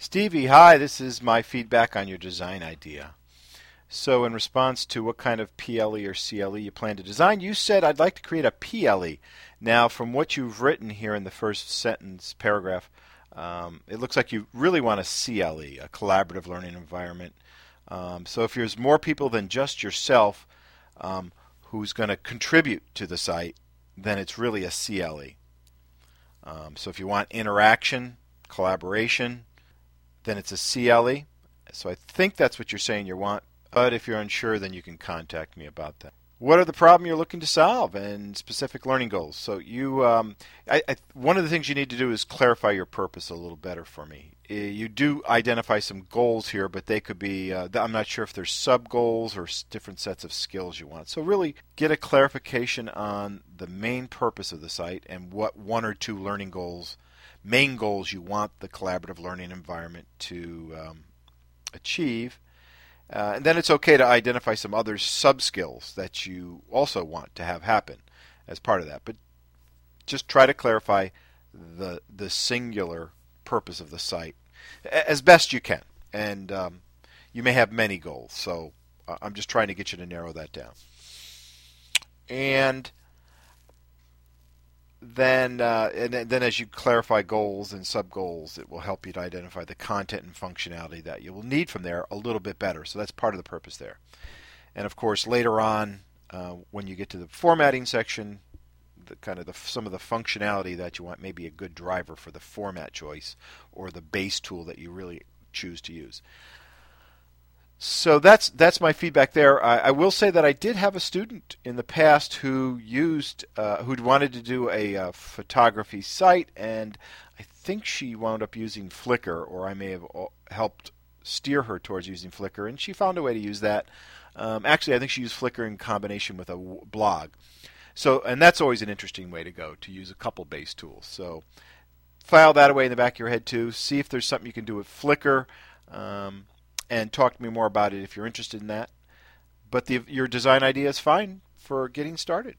Stevie, hi, this is my feedback on your design idea. So, in response to what kind of PLE or CLE you plan to design, you said I'd like to create a PLE. Now, from what you've written here in the first sentence paragraph, um, it looks like you really want a CLE, a collaborative learning environment. Um, so, if there's more people than just yourself um, who's going to contribute to the site, then it's really a CLE. Um, so, if you want interaction, collaboration, then it's a CLE. So, I think that's what you're saying you want. But if you're unsure, then you can contact me about that. What are the problem you're looking to solve and specific learning goals? So you, um, I, I, one of the things you need to do is clarify your purpose a little better for me. You do identify some goals here, but they could be, uh, I'm not sure if there's sub goals or different sets of skills you want. So really get a clarification on the main purpose of the site and what one or two learning goals, main goals you want the collaborative learning environment to um, achieve uh, and then it's okay to identify some other sub skills that you also want to have happen as part of that. But just try to clarify the the singular purpose of the site as best you can. And um, you may have many goals, so uh, I'm just trying to get you to narrow that down. And then uh, and then as you clarify goals and sub goals, it will help you to identify the content and functionality that you will need from there a little bit better. So that's part of the purpose there. And of course, later on, uh, when you get to the formatting section, the kind of the, some of the functionality that you want may be a good driver for the format choice or the base tool that you really choose to use. So that's that's my feedback there. I, I, will say that I did have a student in the past who used uh, who'd wanted to do a uh, photography site, and I think she wound up using Flickr, or I may have helped steer her towards using Flickr, and she found a way to use that. Um, actually, I think she used Flickr in combination with a w- blog. So, and that's always an interesting way to go to use a couple base tools. So, file that away in the back of your head too. See if there's something you can do with Flickr. Um, and talk to me more about it if you're interested in that. But the, your design idea is fine for getting started.